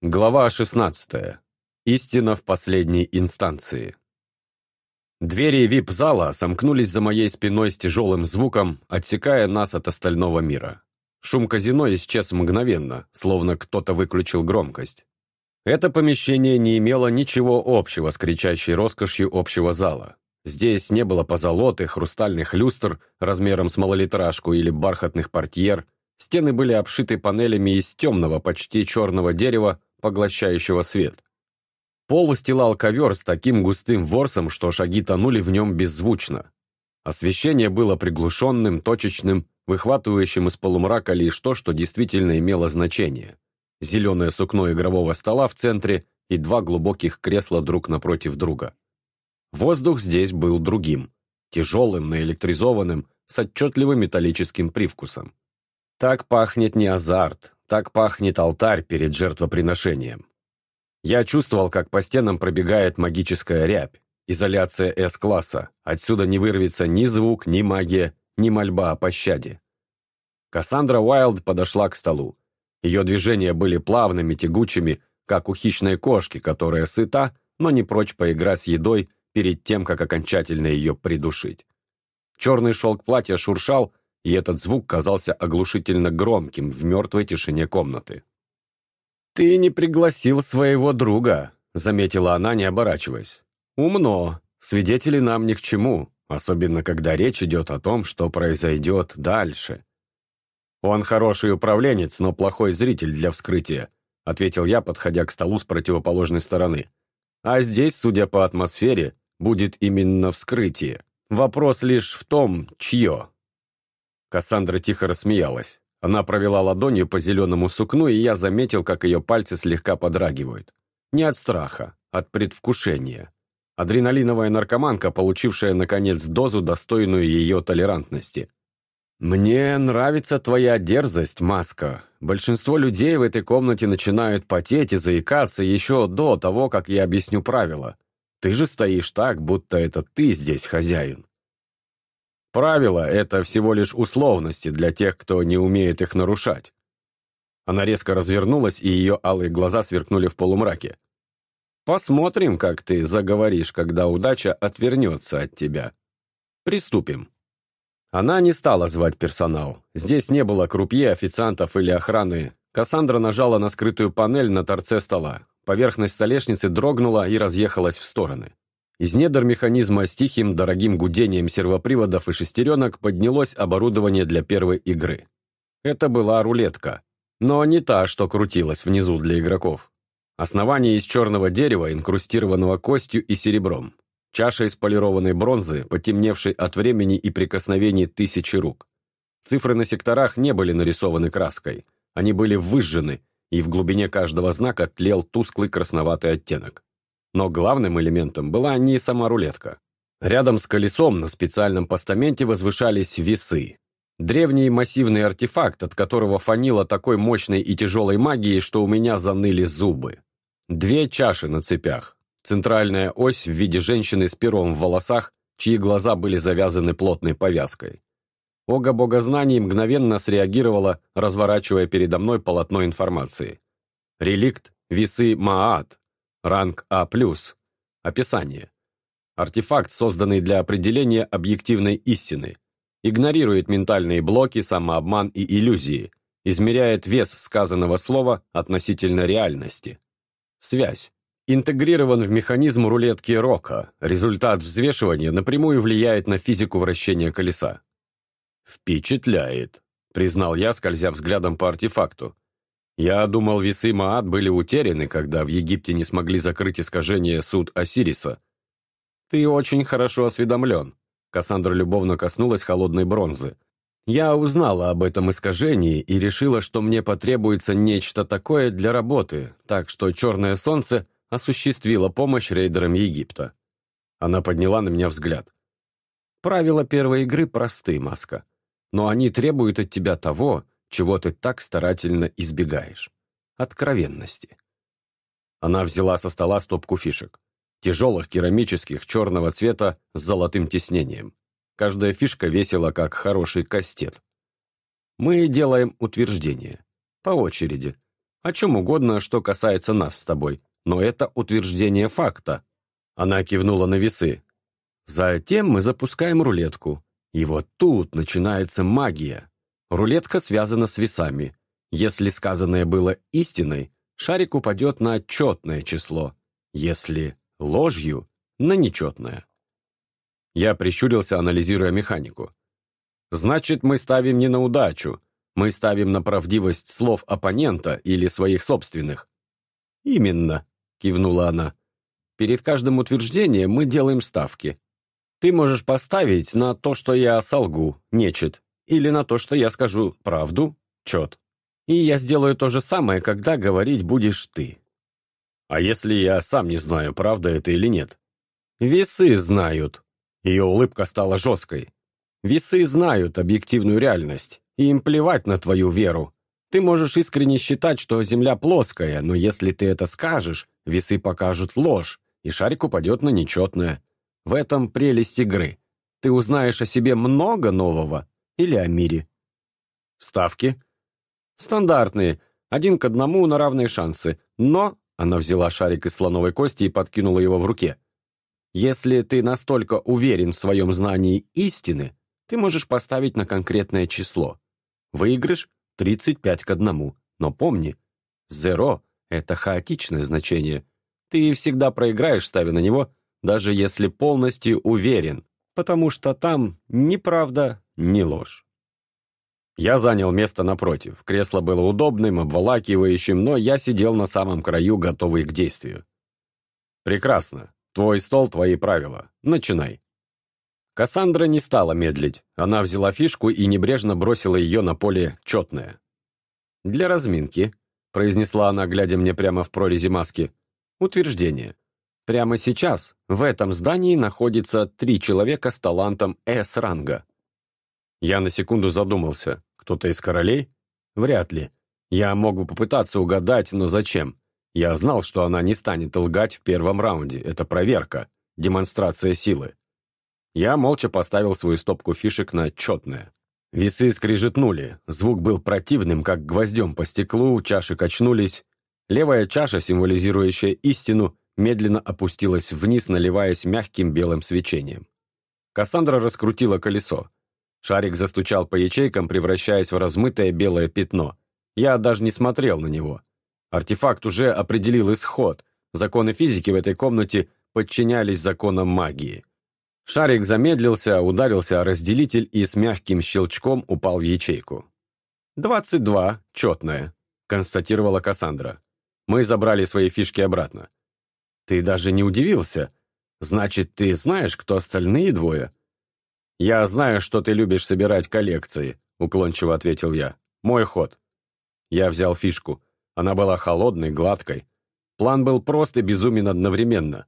Глава 16. Истина в последней инстанции. Двери вип-зала сомкнулись за моей спиной с тяжелым звуком, отсекая нас от остального мира. Шум казино исчез мгновенно, словно кто-то выключил громкость. Это помещение не имело ничего общего с кричащей роскошью общего зала. Здесь не было позолоты, хрустальных люстр размером с малолитражку или бархатных портьер. Стены были обшиты панелями из темного, почти черного дерева, поглощающего свет. Пол устилал ковер с таким густым ворсом, что шаги тонули в нем беззвучно. Освещение было приглушенным, точечным, выхватывающим из полумрака лишь то, что действительно имело значение. Зеленое сукно игрового стола в центре и два глубоких кресла друг напротив друга. Воздух здесь был другим, тяжелым, наэлектризованным, с отчетливым металлическим привкусом. Так пахнет не азарт, так пахнет алтарь перед жертвоприношением. Я чувствовал, как по стенам пробегает магическая рябь, изоляция С-класса. Отсюда не вырвется ни звук, ни магия, ни мольба о пощаде. Кассандра Уайлд подошла к столу. Ее движения были плавными, тягучими, как у хищной кошки, которая сыта, но не прочь поиграть с едой перед тем, как окончательно ее придушить. Черный шелк платья шуршал, и этот звук казался оглушительно громким в мертвой тишине комнаты. «Ты не пригласил своего друга», — заметила она, не оборачиваясь. «Умно. Свидетели нам ни к чему, особенно когда речь идет о том, что произойдет дальше». «Он хороший управленец, но плохой зритель для вскрытия», — ответил я, подходя к столу с противоположной стороны. «А здесь, судя по атмосфере, будет именно вскрытие. Вопрос лишь в том, чье». Кассандра тихо рассмеялась. Она провела ладонью по зеленому сукну, и я заметил, как ее пальцы слегка подрагивают. Не от страха, от предвкушения. Адреналиновая наркоманка, получившая, наконец, дозу, достойную ее толерантности. «Мне нравится твоя дерзость, Маска. Большинство людей в этой комнате начинают потеть и заикаться еще до того, как я объясню правила. Ты же стоишь так, будто это ты здесь хозяин. Правила — это всего лишь условности для тех, кто не умеет их нарушать. Она резко развернулась, и ее алые глаза сверкнули в полумраке. «Посмотрим, как ты заговоришь, когда удача отвернется от тебя. Приступим». Она не стала звать персонал. Здесь не было крупье, официантов или охраны. Кассандра нажала на скрытую панель на торце стола. Поверхность столешницы дрогнула и разъехалась в стороны. Из недр механизма с тихим, дорогим гудением сервоприводов и шестеренок поднялось оборудование для первой игры. Это была рулетка, но не та, что крутилась внизу для игроков. Основание из черного дерева, инкрустированного костью и серебром. Чаша из полированной бронзы, потемневшей от времени и прикосновений тысячи рук. Цифры на секторах не были нарисованы краской. Они были выжжены, и в глубине каждого знака тлел тусклый красноватый оттенок. Но главным элементом была не сама рулетка. Рядом с колесом на специальном постаменте возвышались весы. Древний массивный артефакт, от которого фанило такой мощной и тяжелой магией, что у меня заныли зубы. Две чаши на цепях. Центральная ось в виде женщины с пером в волосах, чьи глаза были завязаны плотной повязкой. Ога богознаний мгновенно среагировала, разворачивая передо мной полотно информации. Реликт весы Маат, Ранг А+. Описание. Артефакт, созданный для определения объективной истины. Игнорирует ментальные блоки, самообман и иллюзии. Измеряет вес сказанного слова относительно реальности. Связь. Интегрирован в механизм рулетки Рока. Результат взвешивания напрямую влияет на физику вращения колеса. «Впечатляет», — признал я, скользя взглядом по артефакту. Я думал, весы Маат были утеряны, когда в Египте не смогли закрыть искажение суд Осириса. Ты очень хорошо осведомлен. Кассандра любовно коснулась холодной бронзы. Я узнала об этом искажении и решила, что мне потребуется нечто такое для работы, так что Черное Солнце осуществило помощь рейдерам Египта. Она подняла на меня взгляд. Правила первой игры просты, Маска, но они требуют от тебя того, чего ты так старательно избегаешь. Откровенности. Она взяла со стола стопку фишек. Тяжелых, керамических, черного цвета с золотым тиснением. Каждая фишка весила, как хороший кастет. Мы делаем утверждение. По очереди. О чем угодно, что касается нас с тобой. Но это утверждение факта. Она кивнула на весы. Затем мы запускаем рулетку. И вот тут начинается магия. Рулетка связана с весами. Если сказанное было истиной, шарик упадет на четное число. Если ложью – на нечетное. Я прищурился, анализируя механику. Значит, мы ставим не на удачу, мы ставим на правдивость слов оппонента или своих собственных. Именно, кивнула она. Перед каждым утверждением мы делаем ставки. Ты можешь поставить на то, что я солгу, нечет, или на то, что я скажу правду, чет. И я сделаю то же самое, когда говорить будешь ты. А если я сам не знаю, правда это или нет? Весы знают. Ее улыбка стала жесткой. Весы знают объективную реальность, и им плевать на твою веру. Ты можешь искренне считать, что Земля плоская, но если ты это скажешь, весы покажут ложь, и шарик упадет на нечетное. В этом прелесть игры. Ты узнаешь о себе много нового или о мире. Ставки? Стандартные. Один к одному на равные шансы. Но она взяла шарик из слоновой кости и подкинула его в руке. Если ты настолько уверен в своем знании истины, ты можешь поставить на конкретное число. Выигрыш 35 к 1. Но помни, zero — это хаотичное значение. Ты всегда проиграешь, ставя на него, даже если полностью уверен, потому что там ни правда, ни ложь. Я занял место напротив. Кресло было удобным, обволакивающим, но я сидел на самом краю, готовый к действию. «Прекрасно. Твой стол, твои правила. Начинай». Кассандра не стала медлить. Она взяла фишку и небрежно бросила ее на поле четное. «Для разминки», — произнесла она, глядя мне прямо в прорези маски. «Утверждение. Прямо сейчас в этом здании находится три человека с талантом С-ранга». Я на секунду задумался. Кто-то из королей? Вряд ли. Я мог бы попытаться угадать, но зачем? Я знал, что она не станет лгать в первом раунде. Это проверка, демонстрация силы. Я молча поставил свою стопку фишек на четное. Весы скрижетнули, звук был противным, как гвоздем по стеклу, чаши качнулись. Левая чаша, символизирующая истину, медленно опустилась вниз, наливаясь мягким белым свечением. Кассандра раскрутила колесо. Шарик застучал по ячейкам, превращаясь в размытое белое пятно. Я даже не смотрел на него. Артефакт уже определил исход. Законы физики в этой комнате подчинялись законам магии. Шарик замедлился, ударился о разделитель и с мягким щелчком упал в ячейку. «Двадцать два, четное», — констатировала Кассандра. Мы забрали свои фишки обратно. «Ты даже не удивился? Значит, ты знаешь, кто остальные двое?» «Я знаю, что ты любишь собирать коллекции», — уклончиво ответил я. «Мой ход». Я взял фишку. Она была холодной, гладкой. План был прост и безумен одновременно.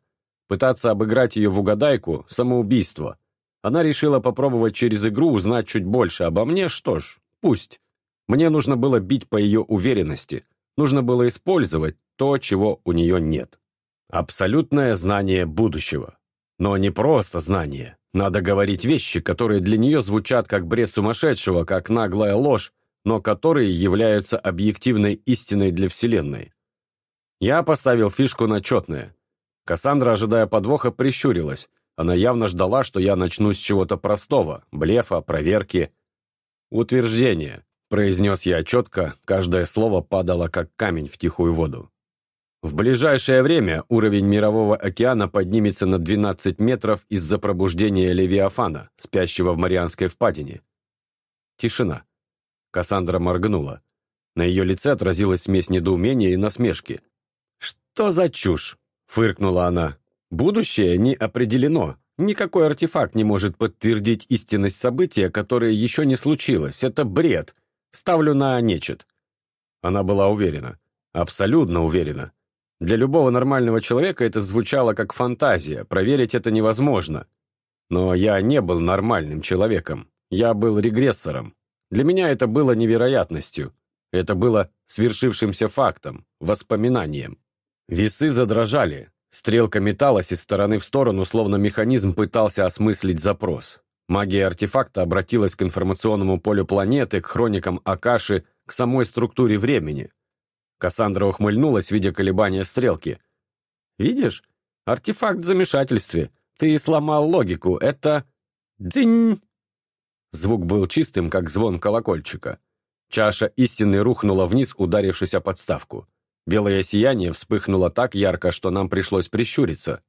Пытаться обыграть ее в угадайку — самоубийство. Она решила попробовать через игру узнать чуть больше обо мне, что ж, пусть. Мне нужно было бить по ее уверенности. Нужно было использовать то, чего у нее нет. Абсолютное знание будущего. Но не просто знание. Надо говорить вещи, которые для нее звучат как бред сумасшедшего, как наглая ложь, но которые являются объективной истиной для Вселенной. Я поставил фишку на четное. Кассандра, ожидая подвоха, прищурилась. Она явно ждала, что я начну с чего-то простого, блефа, проверки. «Утверждение», — произнес я четко, каждое слово падало как камень в тихую воду. В ближайшее время уровень Мирового океана поднимется на 12 метров из-за пробуждения Левиафана, спящего в Марианской впадине. Тишина. Кассандра моргнула. На ее лице отразилась смесь недоумения и насмешки. «Что за чушь?» — фыркнула она. «Будущее не определено. Никакой артефакт не может подтвердить истинность события, которое еще не случилось. Это бред. Ставлю на нечет». Она была уверена. Абсолютно уверена. Для любого нормального человека это звучало как фантазия, проверить это невозможно. Но я не был нормальным человеком, я был регрессором. Для меня это было невероятностью. Это было свершившимся фактом, воспоминанием. Весы задрожали, стрелка металась из стороны в сторону, словно механизм пытался осмыслить запрос. Магия артефакта обратилась к информационному полю планеты, к хроникам Акаши, к самой структуре времени. Кассандра ухмыльнулась, видя колебания стрелки. «Видишь? Артефакт в замешательстве. Ты сломал логику. Это... Дзинь!» Звук был чистым, как звон колокольчика. Чаша истины рухнула вниз, ударившись о подставку. Белое сияние вспыхнуло так ярко, что нам пришлось прищуриться.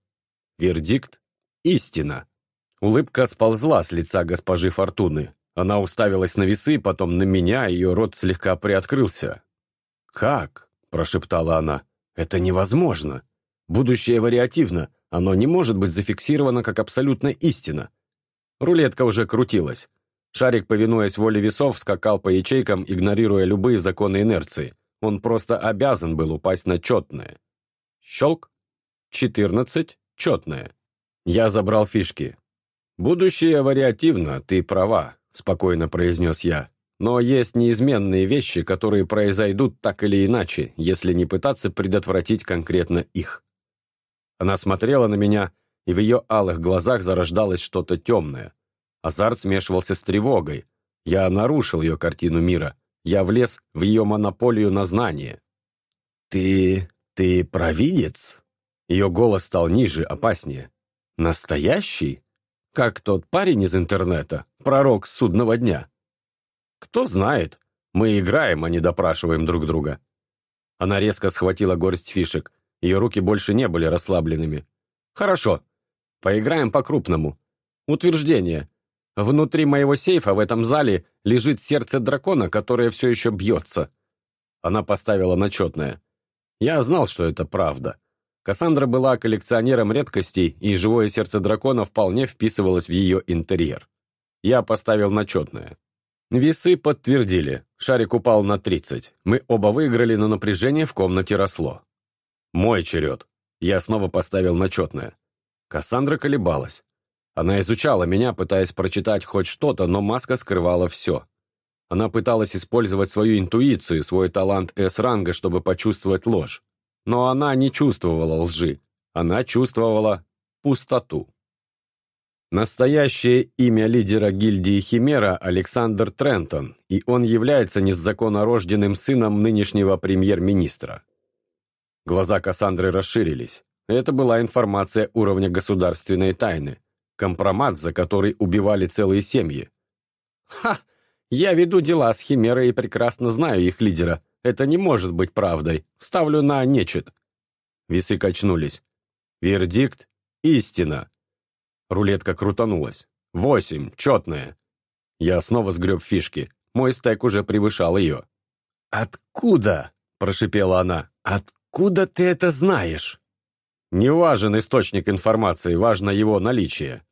Вердикт — истина. Улыбка сползла с лица госпожи Фортуны. Она уставилась на весы, потом на меня, ее рот слегка приоткрылся. «Как?» – прошептала она. «Это невозможно. Будущее вариативно. Оно не может быть зафиксировано как абсолютная истина». Рулетка уже крутилась. Шарик, повинуясь воле весов, скакал по ячейкам, игнорируя любые законы инерции. Он просто обязан был упасть на четное. Щелк. Четырнадцать. Четное. Я забрал фишки. «Будущее вариативно, ты права», — спокойно произнес я. «Но есть неизменные вещи, которые произойдут так или иначе, если не пытаться предотвратить конкретно их». Она смотрела на меня, и в ее алых глазах зарождалось что-то темное. Азарт смешивался с тревогой. Я нарушил ее картину мира. Я влез в ее монополию на знание. «Ты... ты провидец?» Ее голос стал ниже, опаснее. «Настоящий? Как тот парень из интернета, пророк судного дня?» «Кто знает. Мы играем, а не допрашиваем друг друга». Она резко схватила горсть фишек. Ее руки больше не были расслабленными. «Хорошо. Поиграем по-крупному. Утверждение. Внутри моего сейфа в этом зале лежит сердце дракона, которое все еще бьется. Она поставила начетное. Я знал, что это правда. Кассандра была коллекционером редкостей, и живое сердце дракона вполне вписывалось в ее интерьер. Я поставил начетное. Весы подтвердили. Шарик упал на 30. Мы оба выиграли, но напряжение в комнате росло. Мой черед. Я снова поставил начетное. Кассандра колебалась. Она изучала меня, пытаясь прочитать хоть что-то, но маска скрывала все. Она пыталась использовать свою интуицию, свой талант С-ранга, чтобы почувствовать ложь. Но она не чувствовала лжи. Она чувствовала пустоту. Настоящее имя лидера гильдии Химера Александр Трентон, и он является незаконнорожденным сыном нынешнего премьер-министра. Глаза Кассандры расширились. Это была информация уровня государственной тайны. Компромат, за который убивали целые семьи. «Ха! Я веду дела с Химерой и прекрасно знаю их лидера. Это не может быть правдой. Ставлю на нечет». Весы качнулись. «Вердикт — истина». Рулетка крутанулась. «Восемь, четная». Я снова сгреб фишки. Мой стек уже превышал ее. «Откуда?» – прошипела она. «Откуда ты это знаешь?» «Не важен источник информации, важно его наличие.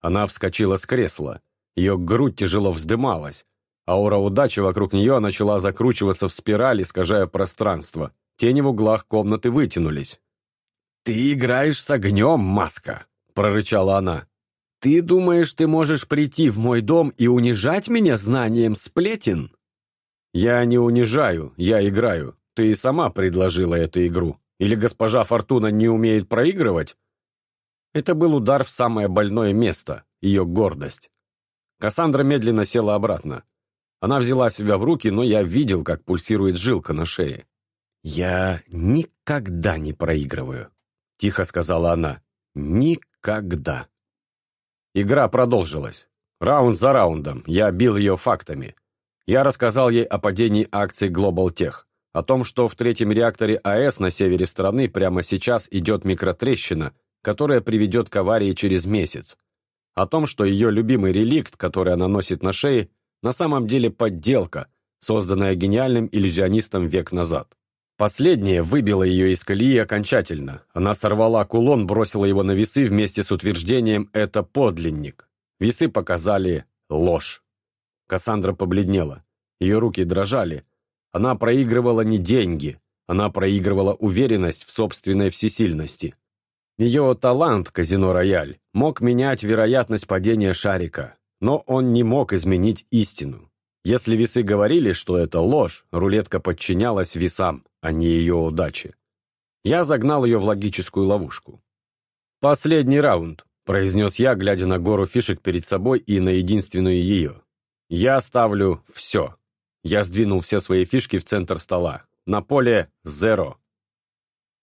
Она вскочила с кресла. Ее грудь тяжело вздымалась. Аура удачи вокруг нее начала закручиваться в спираль, искажая пространство. Тени в углах комнаты вытянулись. «Ты играешь с огнем, маска!» – прорычала она. «Ты думаешь, ты можешь прийти в мой дом и унижать меня знанием сплетен?» «Я не унижаю, я играю. Ты сама предложила эту игру. Или госпожа Фортуна не умеет проигрывать?» Это был удар в самое больное место, ее гордость. Кассандра медленно села обратно. Она взяла себя в руки, но я видел, как пульсирует жилка на шее. «Я никогда не проигрываю», — тихо сказала она. «Никогда». Игра продолжилась. Раунд за раундом. Я бил ее фактами. Я рассказал ей о падении акций Global Tech, о том, что в третьем реакторе АЭС на севере страны прямо сейчас идет микротрещина, которая приведет к аварии через месяц. О том, что ее любимый реликт, который она носит на шее, на самом деле подделка, созданная гениальным иллюзионистом век назад. Последнее выбило ее из колеи окончательно. Она сорвала кулон, бросила его на весы вместе с утверждением «это подлинник». Весы показали ложь. Кассандра побледнела. Ее руки дрожали. Она проигрывала не деньги, она проигрывала уверенность в собственной всесильности. Ее талант, казино «Рояль», мог менять вероятность падения шарика, но он не мог изменить истину. Если весы говорили, что это ложь, рулетка подчинялась весам, а не ее удаче. Я загнал ее в логическую ловушку. «Последний раунд», — произнес я, глядя на гору фишек перед собой и на единственную ее. «Я ставлю все». Я сдвинул все свои фишки в центр стола. на поле зеро.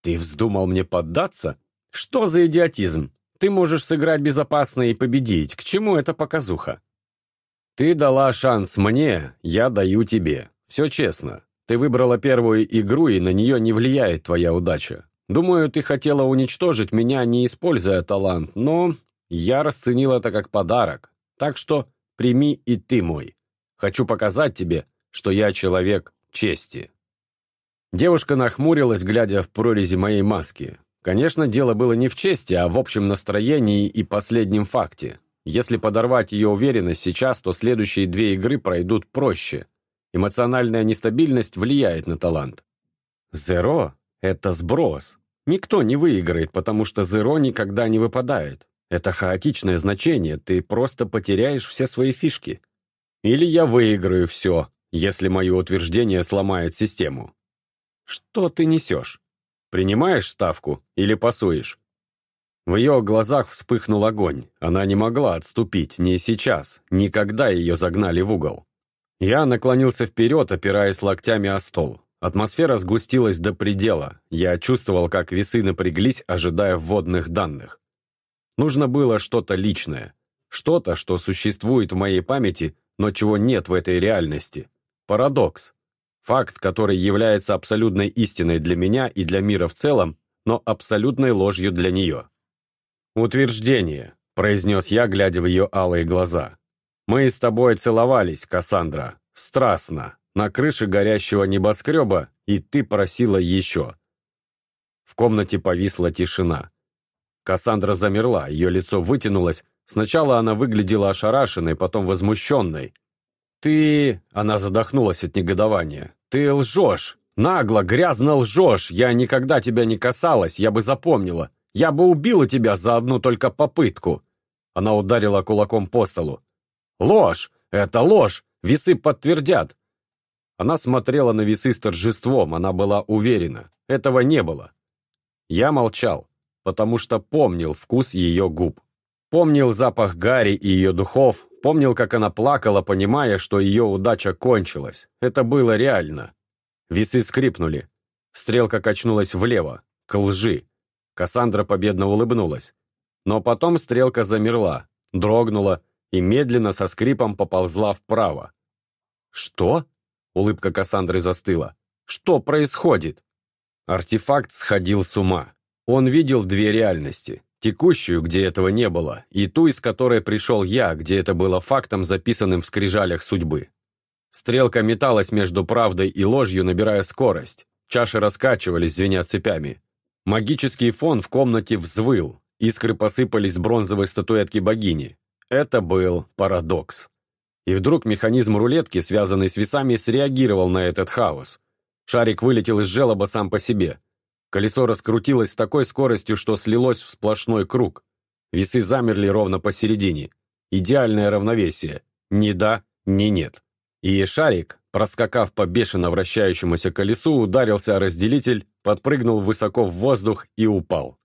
Ты вздумал мне поддаться? Что за идиотизм? Ты можешь сыграть безопасно и победить. К чему эта показуха? Ты дала шанс мне, я даю тебе. Все честно. Ты выбрала первую игру, и на нее не влияет твоя удача. Думаю, ты хотела уничтожить меня, не используя талант, но я расценил это как подарок. Так что прими и ты мой. Хочу показать тебе, что я человек чести». Девушка нахмурилась, глядя в прорези моей маски. Конечно, дело было не в чести, а в общем настроении и последнем факте. Если подорвать ее уверенность сейчас, то следующие две игры пройдут проще. Эмоциональная нестабильность влияет на талант. Зеро — это сброс. Никто не выиграет, потому что зеро никогда не выпадает. Это хаотичное значение, ты просто потеряешь все свои фишки. Или я выиграю все, если мое утверждение сломает систему. Что ты несешь? Принимаешь ставку или пасуешь? В ее глазах вспыхнул огонь. Она не могла отступить ни сейчас, никогда ее загнали в угол. Я наклонился вперед, опираясь локтями о стол. Атмосфера сгустилась до предела. Я чувствовал, как весы напряглись, ожидая вводных данных. Нужно было что-то личное. Что-то, что существует в моей памяти, но чего нет в этой реальности. Парадокс. Факт, который является абсолютной истиной для меня и для мира в целом, но абсолютной ложью для нее. «Утверждение», — произнес я, глядя в ее алые глаза. «Мы с тобой целовались, Кассандра, страстно, на крыше горящего небоскреба, и ты просила еще». В комнате повисла тишина. Кассандра замерла, ее лицо вытянулось. Сначала она выглядела ошарашенной, потом возмущенной. «Ты...» — она задохнулась от негодования. «Ты лжешь! Нагло, грязно лжешь! Я никогда тебя не касалась, я бы запомнила! Я бы убила тебя за одну только попытку!» Она ударила кулаком по столу. «Ложь! Это ложь! Весы подтвердят!» Она смотрела на весы с торжеством, она была уверена. Этого не было. Я молчал потому что помнил вкус ее губ. Помнил запах Гарри и ее духов, помнил, как она плакала, понимая, что ее удача кончилась. Это было реально. Весы скрипнули. Стрелка качнулась влево, к лжи. Кассандра победно улыбнулась. Но потом стрелка замерла, дрогнула и медленно со скрипом поползла вправо. «Что?» — улыбка Кассандры застыла. «Что происходит?» Артефакт сходил с ума. Он видел две реальности. Текущую, где этого не было, и ту, из которой пришел я, где это было фактом, записанным в скрижалях судьбы. Стрелка металась между правдой и ложью, набирая скорость. Чаши раскачивались, звеня цепями. Магический фон в комнате взвыл. Искры посыпались с бронзовой статуэтки богини. Это был парадокс. И вдруг механизм рулетки, связанный с весами, среагировал на этот хаос. Шарик вылетел из желоба сам по себе. Колесо раскрутилось с такой скоростью, что слилось в сплошной круг. Весы замерли ровно посередине. Идеальное равновесие. Ни да, ни нет. И шарик, проскакав по бешено вращающемуся колесу, ударился о разделитель, подпрыгнул высоко в воздух и упал.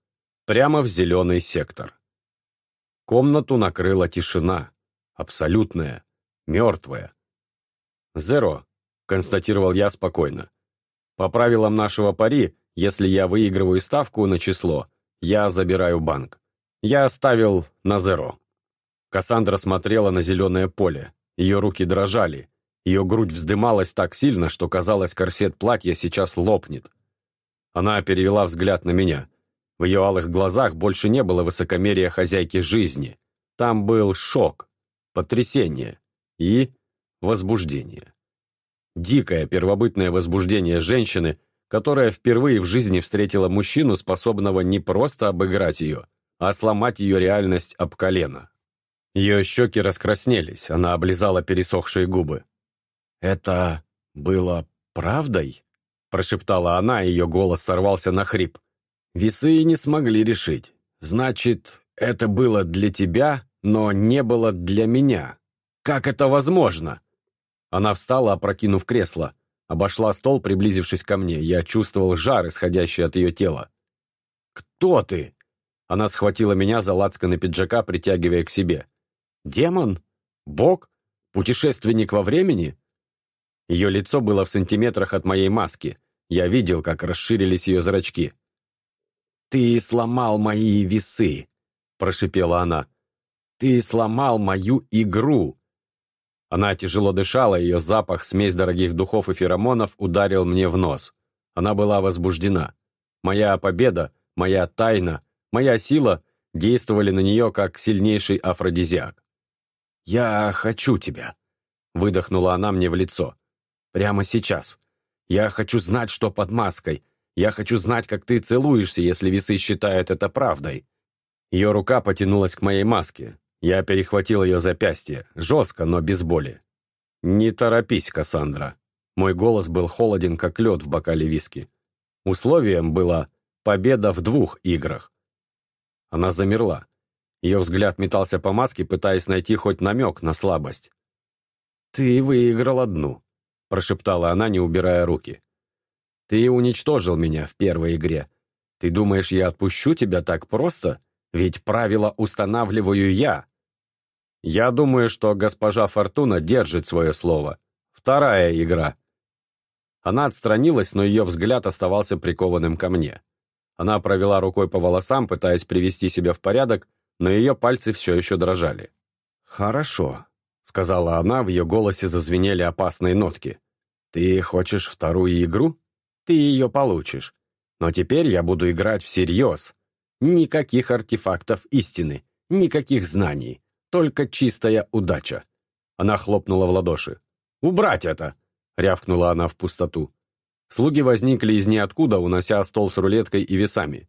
Прямо в зеленый сектор. Комнату накрыла тишина. Абсолютная. Мертвая. «Зеро», — констатировал я спокойно. «По правилам нашего пари, если я выигрываю ставку на число, я забираю банк. Я оставил на зеро. Кассандра смотрела на зеленое поле. Ее руки дрожали. Ее грудь вздымалась так сильно, что казалось, корсет платья сейчас лопнет. Она перевела взгляд на меня. В ее алых глазах больше не было высокомерия хозяйки жизни. Там был шок, потрясение и возбуждение. Дикое первобытное возбуждение женщины – которая впервые в жизни встретила мужчину, способного не просто обыграть ее, а сломать ее реальность об колено. Ее щеки раскраснелись, она облизала пересохшие губы. «Это было правдой?» – прошептала она, и ее голос сорвался на хрип. «Весы не смогли решить. Значит, это было для тебя, но не было для меня. Как это возможно?» Она встала, опрокинув кресло. Обошла стол, приблизившись ко мне. Я чувствовал жар, исходящий от ее тела. «Кто ты?» Она схватила меня за лацканы пиджака, притягивая к себе. «Демон? Бог? Путешественник во времени?» Ее лицо было в сантиметрах от моей маски. Я видел, как расширились ее зрачки. «Ты сломал мои весы!» – прошипела она. «Ты сломал мою игру!» Она тяжело дышала, ее запах, смесь дорогих духов и феромонов ударил мне в нос. Она была возбуждена. Моя победа, моя тайна, моя сила действовали на нее как сильнейший афродизиак. «Я хочу тебя», — выдохнула она мне в лицо. «Прямо сейчас. Я хочу знать, что под маской. Я хочу знать, как ты целуешься, если весы считают это правдой». Ее рука потянулась к моей маске. Я перехватил ее запястье, жестко, но без боли. «Не торопись, Кассандра». Мой голос был холоден, как лед в бокале виски. Условием была победа в двух играх. Она замерла. Ее взгляд метался по маске, пытаясь найти хоть намек на слабость. «Ты выиграл одну», — прошептала она, не убирая руки. «Ты уничтожил меня в первой игре. Ты думаешь, я отпущу тебя так просто? Ведь правила устанавливаю я». «Я думаю, что госпожа Фортуна держит свое слово. Вторая игра». Она отстранилась, но ее взгляд оставался прикованным ко мне. Она провела рукой по волосам, пытаясь привести себя в порядок, но ее пальцы все еще дрожали. «Хорошо», — сказала она, в ее голосе зазвенели опасные нотки. «Ты хочешь вторую игру? Ты ее получишь. Но теперь я буду играть всерьез. Никаких артефактов истины, никаких знаний, только чистая удача». Она хлопнула в ладоши. «Убрать это!» — рявкнула она в пустоту. Слуги возникли из ниоткуда, унося стол с рулеткой и весами.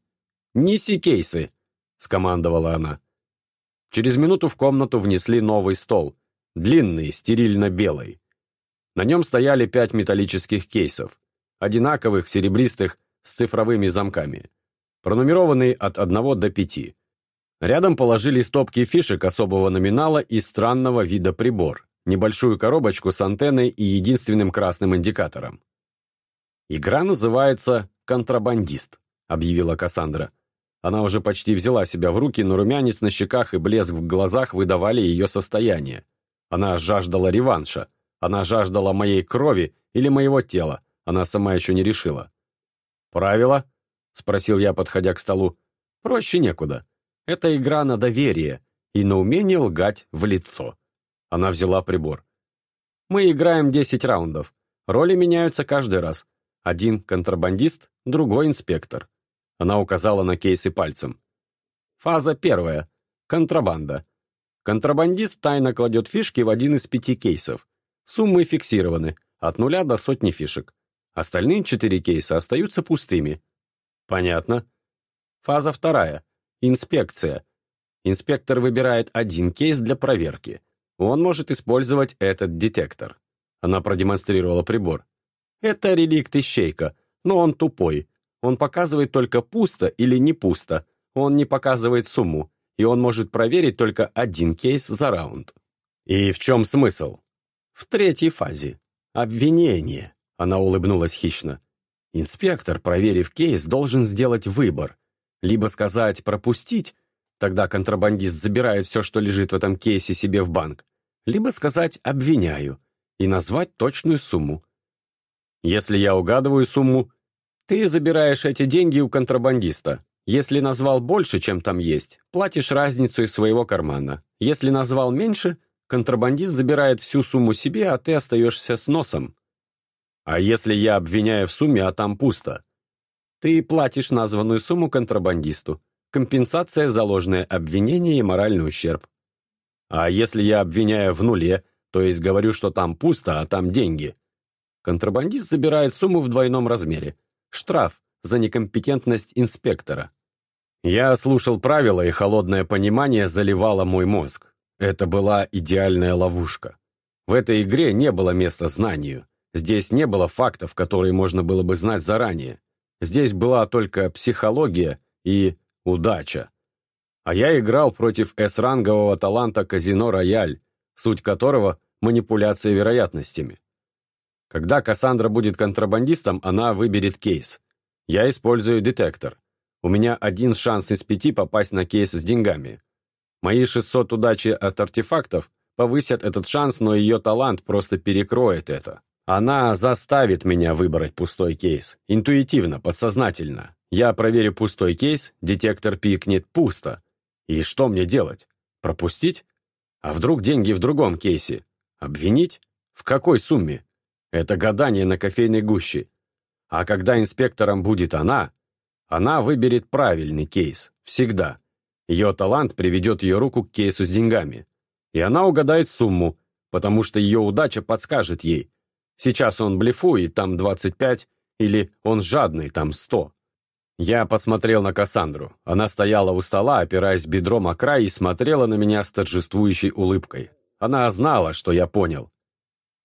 «Неси кейсы!» — скомандовала она. Через минуту в комнату внесли новый стол, длинный, стерильно-белый. На нем стояли пять металлических кейсов, одинаковых, серебристых, с цифровыми замками, пронумерованные от одного до пяти. Рядом положили стопки фишек особого номинала и странного вида прибор, небольшую коробочку с антенной и единственным красным индикатором. «Игра называется «Контрабандист», — объявила Кассандра. Она уже почти взяла себя в руки, но румянец на щеках и блеск в глазах выдавали ее состояние. Она жаждала реванша. Она жаждала моей крови или моего тела. Она сама еще не решила. «Правила?» — спросил я, подходя к столу. «Проще некуда. Это игра на доверие и на умение лгать в лицо». Она взяла прибор. «Мы играем 10 раундов. Роли меняются каждый раз. Один контрабандист, другой инспектор. Она указала на кейсы пальцем. Фаза первая. Контрабанда. Контрабандист тайно кладет фишки в один из пяти кейсов. Суммы фиксированы, от нуля до сотни фишек. Остальные четыре кейса остаются пустыми. Понятно. Фаза вторая. Инспекция. Инспектор выбирает один кейс для проверки. Он может использовать этот детектор. Она продемонстрировала прибор. Это реликт ищейка, но он тупой. Он показывает только пусто или не пусто, он не показывает сумму, и он может проверить только один кейс за раунд. И в чем смысл? В третьей фазе. Обвинение. Она улыбнулась хищно. Инспектор, проверив кейс, должен сделать выбор. Либо сказать «пропустить», тогда контрабандист забирает все, что лежит в этом кейсе себе в банк, либо сказать «обвиняю» и назвать точную сумму. Если я угадываю сумму, ты забираешь эти деньги у контрабандиста. Если назвал больше, чем там есть, платишь разницу из своего кармана. Если назвал меньше, контрабандист забирает всю сумму себе, а ты остаешься с носом. А если я обвиняю в сумме, а там пусто? Ты платишь названную сумму контрабандисту. Компенсация за ложное обвинение и моральный ущерб. А если я обвиняю в нуле, то есть говорю, что там пусто, а там деньги? Контрабандист забирает сумму в двойном размере. Штраф за некомпетентность инспектора. Я слушал правила, и холодное понимание заливало мой мозг. Это была идеальная ловушка. В этой игре не было места знанию. Здесь не было фактов, которые можно было бы знать заранее. Здесь была только психология и удача. А я играл против С-рангового таланта казино «Рояль», суть которого – манипуляция вероятностями. Когда Кассандра будет контрабандистом, она выберет кейс. Я использую детектор. У меня один шанс из пяти попасть на кейс с деньгами. Мои 600 удачи от артефактов повысят этот шанс, но ее талант просто перекроет это. Она заставит меня выбрать пустой кейс. Интуитивно, подсознательно. Я проверю пустой кейс, детектор пикнет пусто. И что мне делать? Пропустить? А вдруг деньги в другом кейсе? Обвинить? В какой сумме? Это гадание на кофейной гуще. А когда инспектором будет она, она выберет правильный кейс. Всегда. Ее талант приведет ее руку к кейсу с деньгами. И она угадает сумму, потому что ее удача подскажет ей. Сейчас он блефует, там 25, или он жадный, там 100. Я посмотрел на Кассандру. Она стояла у стола, опираясь бедром о край и смотрела на меня с торжествующей улыбкой. Она знала, что я понял.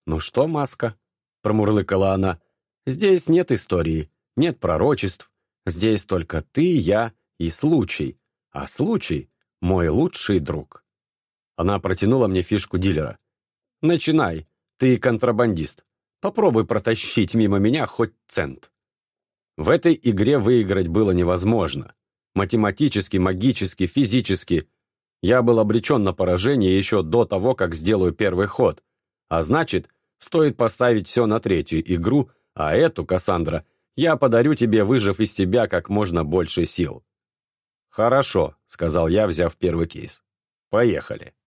«Ну что, Маска?» — промурлыкала она. «Здесь нет истории, нет пророчеств. Здесь только ты, я и случай. А случай — мой лучший друг». Она протянула мне фишку дилера. «Начинай, ты контрабандист. Попробуй протащить мимо меня хоть цент». В этой игре выиграть было невозможно. Математически, магически, физически. Я был обречен на поражение еще до того, как сделаю первый ход. А значит, стоит поставить все на третью игру, а эту, Кассандра, я подарю тебе, выжив из тебя как можно больше сил. «Хорошо», — сказал я, взяв первый кейс. «Поехали».